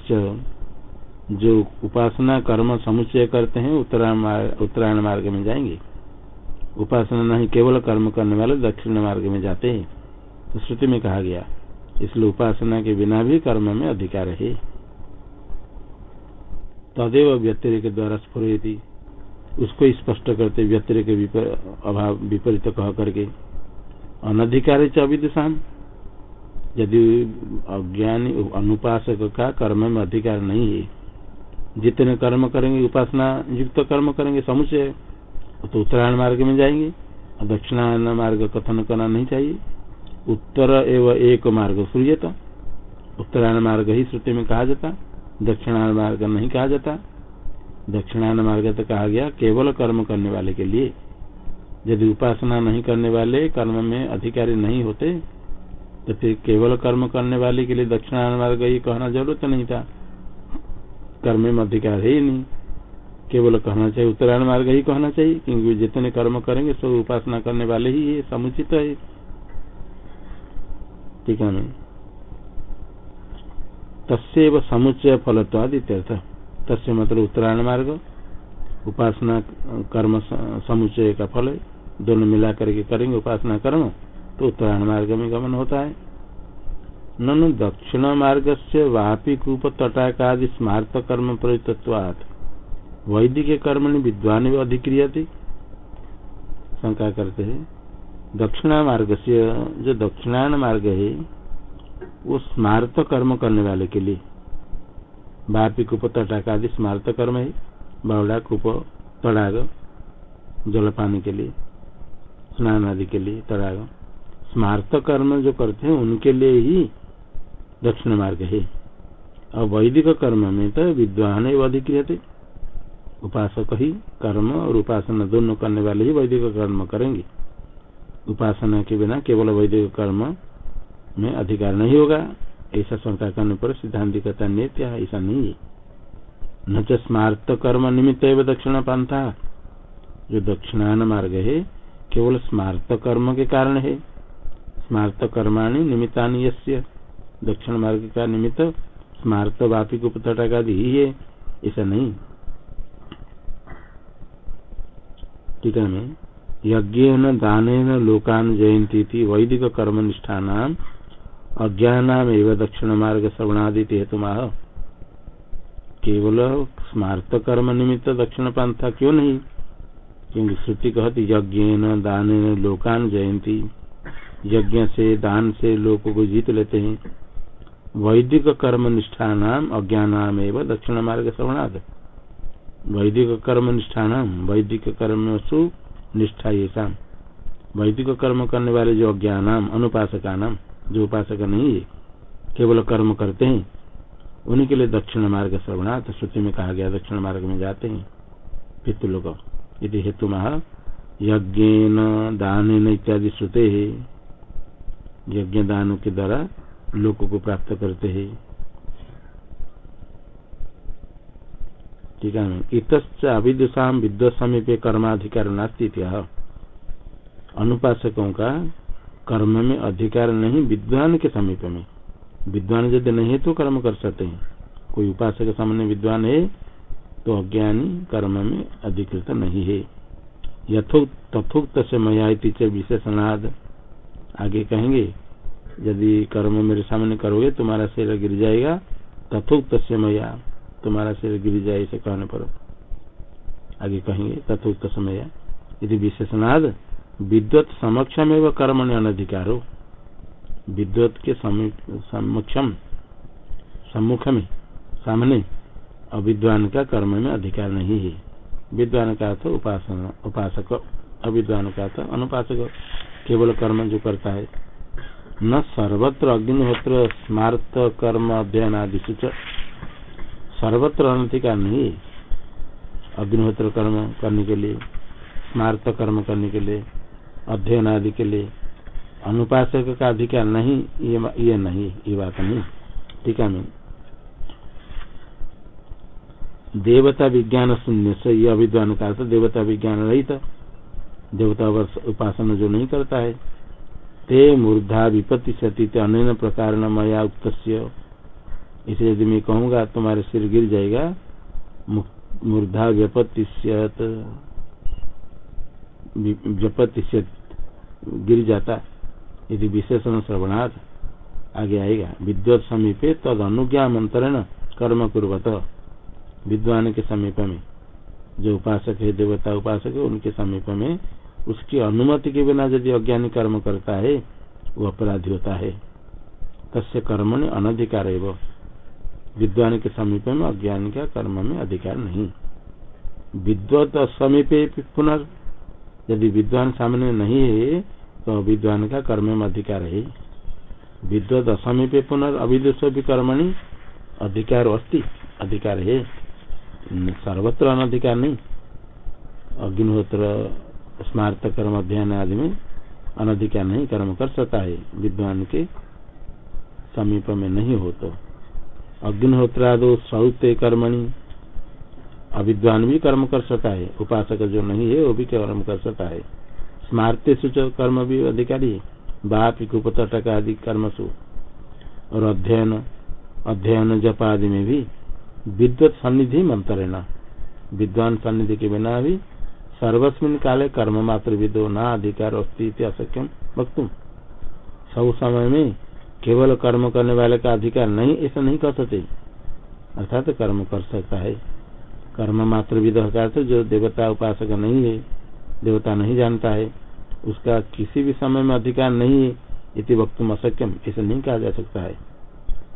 जो उपासना, कर्म समुचय करते हैं उत्तरायण मार्ग में जाएँगे। उपासना नहीं, केवल कर्म करने वाले दक्षिण मार्ग में जाते हैं। तो श्रुति में कहा गया, इसलिए उपासना के बिना भी कर्म में अधिकार है। तदेव व्यतिरिक द्वारा स्फुरती उसको स्पष्ट करते व्यतिरिक अभाव, विपरीत कह करके। अनधिकार अविदिशाम यदि अज्ञानी, अनुपासक का कर्म में अधिकार नहीं है, जितने कर्म करेंगे, उपासना युक्त कर्म करेंगे समुचय तो उत्तरायण मार्ग में जाएँगे और दक्षिणायन मार्ग कथन करना नहीं चाहिए। उत्तर एवं एक मार्ग सूर्यता, उत्तरायण मार्ग ही श्रुति में कहा जाता, दक्षिणायन मार्ग नहीं कहा जाता। दक्षिणायन मार्ग तो कहा गया, केवल कर्म करने वाले के लिए। यदि उपासना नहीं करने वाले, कर्म में अधिकारी नहीं होते तो फिर केवल कर्म करने वाले के लिए दक्षिणायन मार्ग ही कहना ज़रूरत नहीं था। कर्म में अधिकार है ही नहीं। केवल कहना चाहिए, उत्तरायण मार्ग ही कहना चाहिए, क्योंकि जितने कर्म करेंगे, सब उपासना करने वाले ही है समुचित है। ठीक है तस्व समुच्चय फलत्वाद इत्यर्थ। तस्य मतलब उत्तरायण मार्ग, उपासना, कर्म समुच्चय का फल है। दोनों मिला करके करेंगे उपासना कर्म तो उत्तरायण मार्ग में गमन होता है। ननु दक्षिण मार्ग से वापी कूप तटाकादि स्मार्त कर्म प्रयुक्तवाद वैदिक कर्म विद्वान भी अधिक्रिय शंका करते हैं। दक्षिणा मार्ग से, जो दक्षिणायन मार्ग है, वो स्मार्त कर्म करने वाले के लिए। बापी कुप तटाक आदि स्मार्त कर्म है। बावड़ा कुप तड़ाग, जल पानी के लिए, स्नान आदि के लिए तड़ाग। स्मार्त कर्म जो करते हैं, उनके लिए ही दक्षिण मार्ग है। और वैदिक कर्म में तो विद्वान ही अधिक्रिय उपासक ही कर्म और उपासना दोनों करने वाले ही वैदिक कर्म करेंगे। उपासना के बिना केवल वैदिक कर्म में अधिकार नहीं होगा, ऐसा शंका करने पर सिद्धांत कहता नित्य ऐसा नहीं है। न स्मार्त कर्म निमित्त एवं दक्षिण पंथा। जो दक्षिणान मार्ग है, केवल स्मार्त कर्म के कारण है। स्मार्त कर्माणी निमित्ता दक्षिण मार्ग का निमित्त स्मार्त वापिक उपतटक आदि ही है, ऐसा नहीं। है मैं यज्ञ दान लोकान जयंती वैदिक कर्म निष्ठा अज्ञान एवं दक्षिण मार्ग श्रवणादि हेतु केवल स्मार्त कर्म निमित्त दक्षिण पंथा क्यों नहीं? क्योंकि श्रुति कहती यज्ञ दान लोकान जयंती यज्ञ से, दान से लोगों को जीत लेते हैं। वैदिक कर्म निष्ठा नाम एवं दक्षिण मार्ग श्रवणाद। वैदिक कर्म निष्ठा नाम वैदिक कर्म सु निष्ठा ये शाम वैदिक कर्म करने वाले जो अज्ञान अनुपासका नाम जो उपासक नहीं है, केवल कर्म करते हैं उन्हीं के लिए दक्षिण मार्ग श्रवणार्थ श्रुति में कहा गया, दक्षिण मार्ग में जाते हैं। पितृलोक यदि हेतु महा यज्ञ दान इत्यादि श्रुते है। यज्ञ दान के द्वारा लोक को प्राप्त करते हैं। ठीक है इत अविदुषा विद्वत समीपे कर्माधिकार नास्ती अनुपासकों का? कर्म में अधिकार नहीं, विद्वान के समीप में। विद्वान यदि नहीं है तो कर्म कर सकते हैं। कोई उपासक के सामने विद्वान है तो अज्ञानी कर्म में अधिकृत नहीं है। यथोक्त, तथोक्त से मया विशेषणाद। आगे कहेंगे, यदि कर्म मेरे सामने करोगे, तुम्हारा शरीर गिर जाएगा। तथोक्त से मया तुम्हारा शरीर गिर जाए इसे कहने पर आगे कहेंगे तथोक्त समय यदि विशेषणाद विद्वत समक्षम एवं कर्म ने अनधिकार। हो विद्वत के समक्षम सम्मुख में सामने, अविद्वान का कर्म में अधिकार नहीं है। विद्वान का अर्थ उपासना, उपासक, अविद्वान का अर्थ अनुपासक। केवल कर्म जो करता है। न सर्वत्र अग्निहोत्र, स्मार्त कर्म अध्ययन आदि सर्वत्र अनधिकार नहीं। अग्निहोत्र कर्म करने के लिए स्मार्त कर्म करने के लिए, अध्ययन आदि के लिए, अनुपासक का अधिकार नहीं, ये ये नहीं, ये बात नहीं। ठीक है मैं देवता विज्ञान शून्य से ये अभिद्वान का देवता विज्ञान रही था। देवता उपासना जो नहीं करता है। ते मूर्धा विपत्ति सती अन्य प्रकार मया उक्त इसे यदि मैं कहूँगा, तुम्हारे सिर गिर जाएगा। मूर्धा व्यपत्ति व्यपत्ति गिर जाता। यदि विशेषण श्रवणार्थ आगे आएगा, विद्वत समीपे तद अनुज्ञा मंत्रण कर्म कुर्वत। विद्वान के समीप में जो उपासक है, देवता उपासक है, उनके समीप में उसकी अनुमति के बिना यदि अज्ञानी कर्म करता है, वो अपराधी होता है। तस्य कर्म ने अनधिकार है विद्वान के समीप में, अज्ञान का कर्म में अधिकार नहीं। विद्वत समीपे पुनर् यदि विद्वान सामने नहीं है तो विद्वान का कर्म में अधिकार है। विद्वत असमीपे पुनर्विदुष भी कर्मणि अधिकार अस्ति, अधिकार है। सर्वत्र अनधिकार नहीं। अग्निहोत्र स्मार्त कर्म अध्ययन आदि में अनधिकार नहीं, कर्म कर सकता है। विद्वान के समीप में नहीं हो तो। अग्निहोत्रादो सौते कर्मणि। अविद्वान भी कर्म कर सकता है, उपासक जो नहीं है, वो भी कर्म कर सकता है। स्मारते सुच कर्म भी अधिकारी बाप उपतटक आदि कर्मसु और अध्ययन अध्ययन जप आदि में भी विद्वत सन्निधि मंत्रेण विद्वान सन्निधि के बिना भी सर्वस्मिन काले कर्म मात्र विदो न अधिकार अस्ती असक्यम वक्तुम। सब समय में केवल कर्म करने वाले का अधिकार नहीं, ऐसा नहीं कर सकते। अर्थात तो कर्म कर सकता है। कर्म मात्र विध का तो जो देवता उपासक नहीं है, देवता नहीं जानता है, उसका किसी भी समय में अधिकार नहीं है, इति वक्त अशक्यम ऐसा नहीं कहा जा सकता है।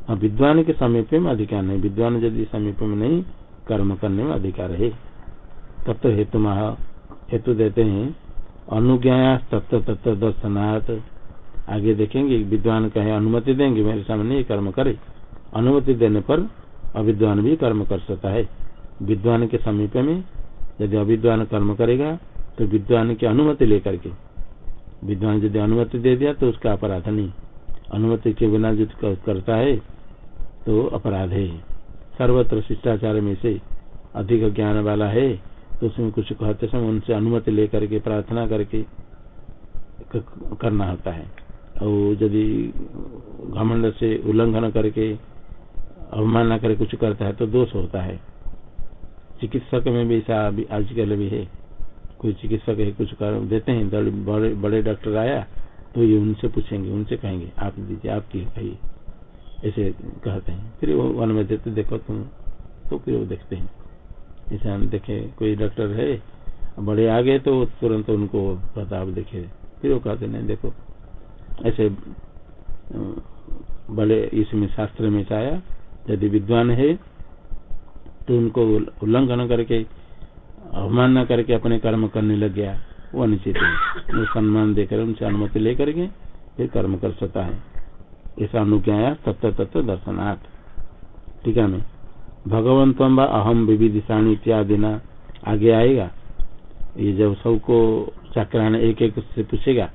हाँ विद्वान के समीप में अधिकार नहीं, विद्वान यदि समीप में नहीं, कर्म करने में अधिकार है। तत्व हेतु महा हेतु देते हैं अनुज्ञा तत्व तत्व दर्शनाथ आगे देखेंगे विद्वान कहे, अनुमति देंगे, मेरे सामने ये कर्म करे। अनुमति देने पर अविद्वान भी कर्म कर सकता है। विद्वान के समीप में यदि अविद्वान कर्म करेगा तो विद्वान की अनुमति लेकर के। विद्वान यदि अनुमति दे दिया तो उसका अपराध नहीं। अनुमति के बिना जो करता है तो अपराध है। सर्वत्र शिष्टाचार में से अधिक ज्ञान वाला है तो उसमें कुछ कहते समय उनसे अनुमति लेकर के, प्रार्थना करके करना होता है। और यदि घमंड से उल्लंघन करके अवमानना करके कुछ करता है तो दोष होता है। चिकित्सक में भी ऐसा आजकल भी है। कोई चिकित्सक है, कुछ कर देते हैं बड़े बड़े डॉक्टर आया तो ये उनसे पूछेंगे, उनसे कहेंगे, आप दीजिए, आप की कहिए ऐसे कहते हैं। फिर वो वन में देते, देखो तुम तो फिर वो देखते हैं। ऐसे हम देखे, कोई डॉक्टर है, बड़े आ गए तो तुरंत उनको प्रताप देखे। फिर वो कहते, नहीं, देखो ऐसे बड़े इसमें शास्त्र में चाया, यदि विद्वान है तो उनको उल्लंघन करके अवमानना करके अपने कर्म करने लग गया। वो अनुचित है। वो सम्मान देकर उनसे अनुमति लेकर के फिर कर्म कर सकता है। ऐसा अनुज्ञाया तत्व तत्व दर्शनार्थ ठीक है मैं भगवंत अहम विविधिशाणी इत्यादि न आगे आएगा। ये जब सबको चक्रान एक एक से पूछेगा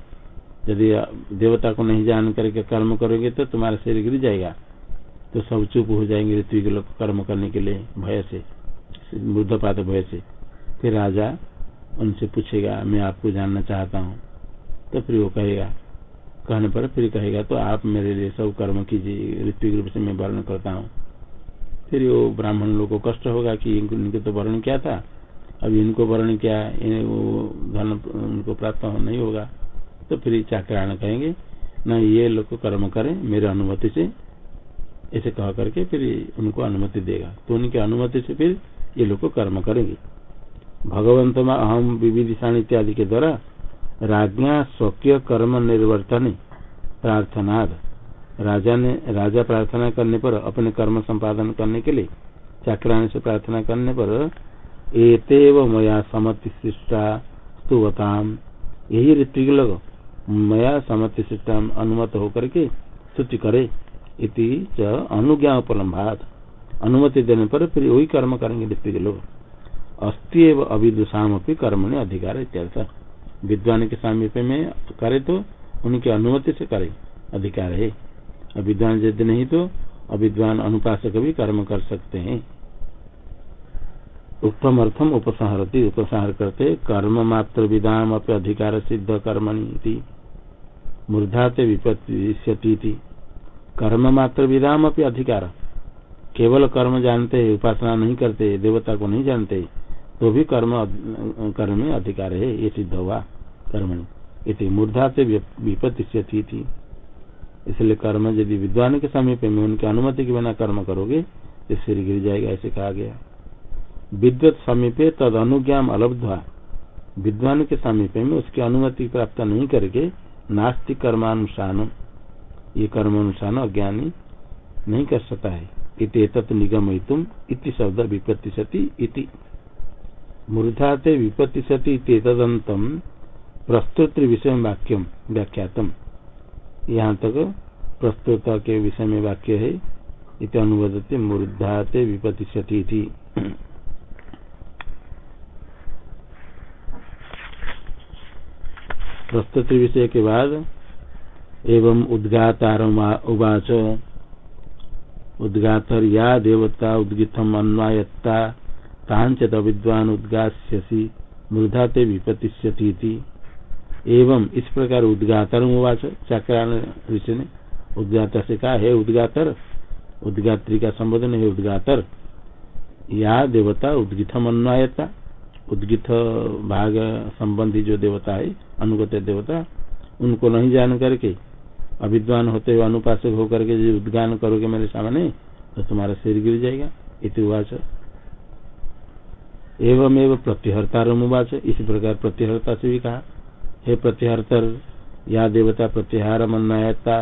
यदि देवता को नहीं जान करके कर्म करोगे तो तुम्हारा शरीर गिर जाएगा। तो सब चुप हो जाएँगे ऋतु के लोग कर्म करने के लिए भय से बुद्धपात भय से। फिर राजा उनसे पूछेगा, मैं आपको जानना चाहता हूँ। तो फिर वो कहेगा, कहने पर फिर कहेगा तो आप मेरे लिए सब कर्म कीजिए, ऋत्विक रूप से मैं वर्ण करता हूँ। फिर वो ब्राह्मण लोग को कष्ट होगा कि इनको तो वर्ण क्या था? अब इनको वर्ण क्या? धन उनको प्राप्त नहीं होगा। तो फिर चाक्रायण कहेंगे, न ये लोग कर्म करें, मेरे अनुमति से। ऐसे कह करके फिर उनको अनुमति देगा। तो उनकी अनुमति से फिर ये लोग कर्म करेंगे। भगवंत में अहम विविधिषाण इत्यादि के द्वारा राज्ञा स्वकीय कर्म निर्वर्तन प्रार्थना राजा ने, राजा प्रार्थना करने पर, अपने कर्म संपादन करने के लिए चक्राने से प्रार्थना करने पर, एतेव मया समति सृष्टा स्तुवताम। यही ऋत्विक लोग मया समति सिस्टम अनुमत होकर के स्तुति करे इति च अनुज्ञा उपलम्भात अनुमति देने पर फिर वही कर्म करेंगे ऋत्विक लोग। अस्ति एवं अविदुषाम अपनी कर्म ने अधिकार इत्यर्थ। विद्वान के सामीप्य में करे तो उनकी अनुमति से करे, अधिकार है। विद्वान यदि नहीं तो अविद्वान अनुपासक भी कर्म कर सकते हैं। उत्तम अर्थम उपसंहरती। उपसंहार करते कर्म मात्र विदाम अपने अधिकार सिद्ध कर्मणि मूर्धाते विपत्ति कर्म मात्र विदाम अपनी अधिकार। केवल कर्म जानते है उपासना नहीं करते देवता को नहीं जानते तो भी कर्म कर्म में अधिकार है ये सिद्ध हुआ कर्म इति मूर्धा से विपत्ति थी, इसलिए कर्म यदि विद्वान के समीप में उनकी अनुमति के बिना कर्म करोगे तो सिर गिर जाएगा ऐसे कहा गया। विद्युत समीपे तद अनुज्ञान अलब्धवा। विद्वान के समीप में उसकी अनुमति प्राप्त नहीं करके नास्तिक कर्मानुष्ठान ये कर्मानुष्ठान अज्ञानी नहीं कर सकता है। इत निगम इति शब्द विपत्ति सती इति। मूर्धा से विपत्ति सती तदंतम प्रस्तुत विषय वाक्यम व्याख्यातम। यहाँ तक प्रस्तुत के विषय में वाक्य है। इत अनुवादते मूर्धा से विपत्ति सती थी प्रस्तुत विषय के बाद एवं उद्गातार उवाच। उद्गातर या देवता उद्गितम अन्वायत्ता तांचत विद्वान उद्गास्यसी मृधा ते विपतिष्यती एवं इस प्रकार उद्गातर उवाच, चक्रान ऋषि ने उद्गातर से कहा, है उद्गातर उद्गात्री का संबोधन है उद्गातर या देवता उद्गितम अन्वायता उद्गित भाग संबंधी जो देवता है, अनुगत देवता, उनको नहीं जान करके अविद्वान होते हुए अनुपासक होकर के उद्गान करोगे मेरे सामने तो तुम्हारा सिर गिर जाएगा। इतिवाच एवं एवं प्रत्यहर्ता उवाच। इसी प्रकार प्रत्यहर्ता से भी कहा, हे प्रत्यहर्तर, या देवता प्रत्याहार मनायता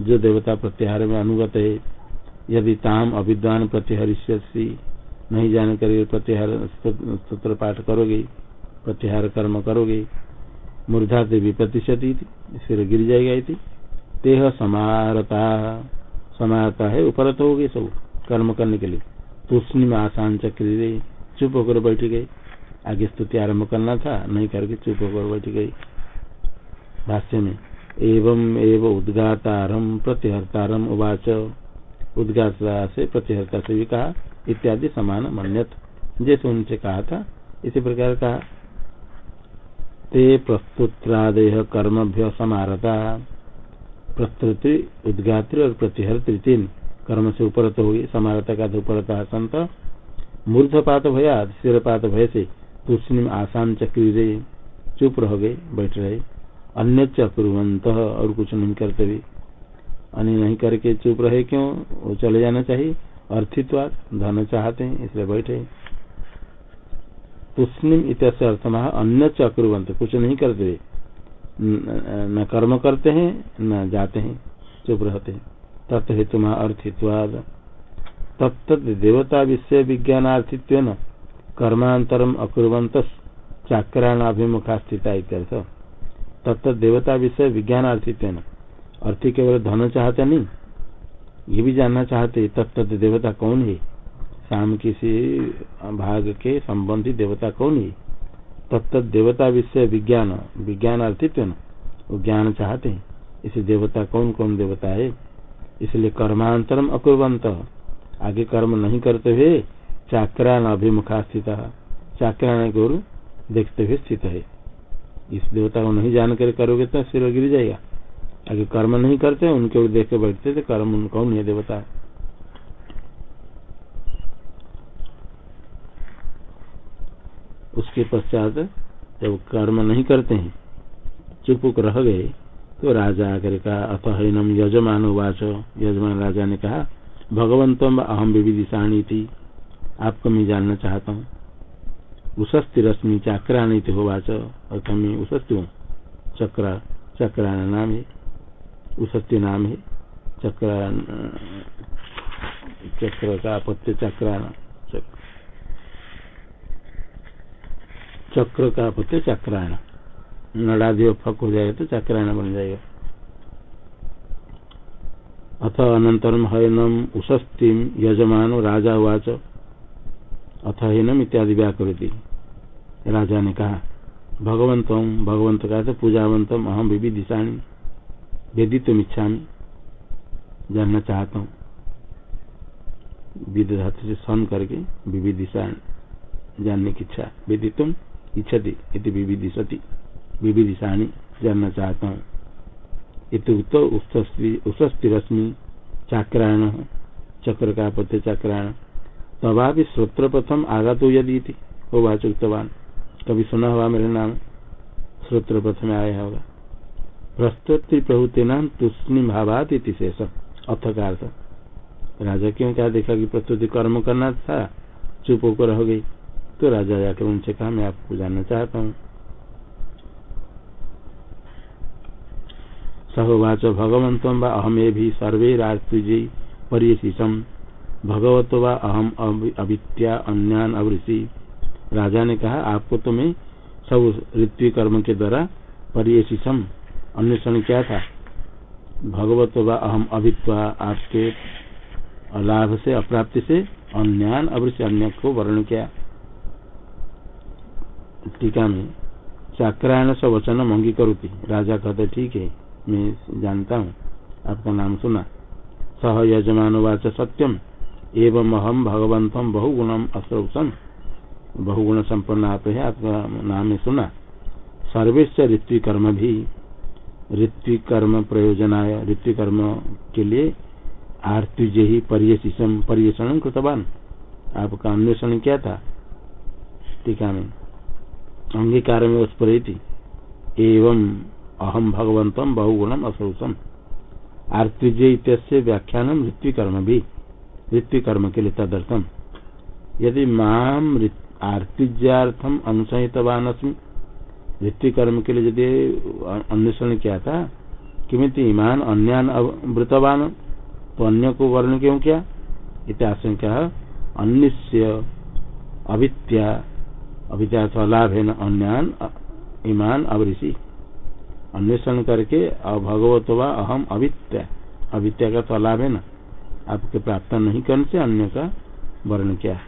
जो देवता प्रत्याहार में अनुगत है, यदि ताम अविद्वान प्रत्यहरिष्यसी नहीं जान कर प्रत्याहार सूत्र पाठ करोगे प्रत्याहार कर्म करोगे मूर्धा से विप्रतिशति सिर गिर जाएगा इति। तेह समारता समारता है, उपरत हो सब, कर्म करने के लिए। तुष्णी में आसान चक्री चुप होकर बैठ गई आगे स्तुति आरंभ करना था, नहीं करके चुप होकर बैठ गई भाष्य में, एवं एवं उद्गातारम प्रत्यहर्तारम उवाच। उद्गाता से प्रत्यहर्ता से भी कहा, इत्यादि समान मन्यत। जैसे उनसे कहा था, इसी प्रकार कहा, ते प्रस्तुत्रादय कर्मभ्य समारता। प्रस्तुति उद्घात्री और प्रतिहर्त्री तीन कर्म से उपरत होगी समारता का उपरता संत मूर्धपात भया सिरपात भय से तुष्णि आसान चक्री चुप रह गए, बैठ रहे। अन्य चक्रुवंत और कुछ नहीं करते भी अन्य नहीं करके चुप रहे क्यों? वो चले जाना चाहिए। अर्थित्वाद धन चाहते हैं, इसलिए बैठे तुष्णिम इत्यस्य अर्थ अन्य चक्रुवंत, कुछ नहीं करते। न कर्म करते हैं, न जाते हैं, चुप रहते हैं। तत्व हेतु अर्थित्वाद तत्त देवता विषय विज्ञानार्थित्व न कर्मांतरम अकुर्वंत चाक्राणाभिमुखा स्थित तत्त देवता विषय विज्ञानार्थित्व न अर्थी केवल धन चाहते नहीं, ये भी जानना चाहते तत्त देवता कौन है? शाम किसी भाग के संबंधी देवता कौन है? तत्त देवता विषय विज्ञान विज्ञान अर्थित्व न, वो ज्ञान चाहते हैं। इसे देवता कौन कौन देवता है? इसलिए कर्मांतरम अकुर्वंत आगे कर्म नहीं करते हुए चाक्रान अभिमुखा स्थित। चाक्रान ओर देखते हुए स्थित है। इस देवता को नहीं जानकर करोगे तो सिर गिर जाएगा। आगे कर्म नहीं करते, उनके ओर देख के बैठते थे, कर्म कौन है देवता? उसके पश्चात जब कर्म नहीं करते हैं चुप रह गए तो राजा आकर कहा अथ हनम यजमान उवाच यजमान राजा ने कहा, भगवंतम अहम विविदिशाणी थी आपको मैं जानना चाहता हूँ। उशस्ति रश्मि चाक्राणी थी होवाच अथ मैं उशस्ति हूँ। चक्र चक्राण नाम है। उशस्ति नाम है, चक्र चक्र का पत्य चक्राण चक्र का पुत्र चक्रायण। नड़ादि फक हो जाएगा तो चक्रायण बन जाएगा। अथ अनंतरम हयनम उशस्तिम यजमान राजा उवाच। अथ हयनम इत्यादि व्याकृति। राजा ने कहा, भगवंतम, भगवंत का तो पूजावंतम, अहम विधि दिशाणी वेदी तुम इच्छा जानना चाहता हूँ विध से सन करके विविधिशा जानने की इच्छा। विधि तुम इच्छति, इति विविदिशति विविदिशानी जानना चाहता हूँ। इतुक्त उषस्ति रश्मि चाक्रायण चक्र का पत्य चाक्रायण। तबा भी श्रोत्र प्रथम आगत हो यदि वो वाचुक्तवान कभी सुना हुआ मेरे नाम? श्रोत्र प्रथम आया होगा। प्रस्तुति प्रभुति नाम तुष्णि भावात इति शेष। अथ का अर्थ राजा क्यों क्या देखा कि प्रस्तुति कर्म करना था? चुप होकर रह गई। तो राजा जाकर उनसे कहा, मैं आपको जानना चाहता हूँ। सहोवाच भगवंत व अहमे भी सर्वे राजि परिशीषम भगवत व अहम अवित्या अन्यान अवृषि। राजा ने कहा, आपको तो मैं सब ऋत्व कर्म के द्वारा परिशीषम अन्वेषण क्या था? भगवत व अहम अभित्वा आपके लाभ से, अप्राप्ति से, अन्यान अवृषि अन्य को वर्ण किया। टीका में चाक्रायण से वचन अंगीकरोती राजा कहते, ठीक है, मैं जानता हूँ, आपका नाम सुना। सह यजमान वाच सत्यम एवं अहम भगवंतम बहुगुणम अश्रौसम बहुगुण संपन्न आप है, आपका नाम सुना। सर्वेश ऋत्विक कर्म भी ऋत्विक कर्म प्रयोजनाय ऋत्विक कर्म के लिए आर्तिज ही पर्यषण पर्यषण कृतवान। आपका अन्वेषण क्या था? टीका में। अंगीकार में उत्परित एवं अहम भगवंतम बहुगुणम असौसम। आर्तिज्य इत्यस्य व्याख्यान मृत्यु कर्म भी। मृत्यु कर्म के लिए तदर्थम। यदि माम आर्तिज्यार्थम अनुसहितवान अस्मी मृत्यु कर्म के लिए यदि अन्वेषण किया था, किमित ईमान अन्यान वृतवान तो अन्य को वर्ण क्यों किया? इतिहाशंका अन्य अविद्या अविद्या लाभ है अन्यान ईमान अवऋषि अन्वेषण करके भगवत व अहम अवित्या अवित्या का तो है ना आपके प्राप्त नहीं करने से अन्य का वर्ण क्या ओ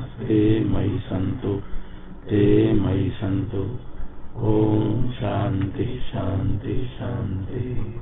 मयि सन्तु। ते मयि सन्तु। ओ शांति शांति शान्ति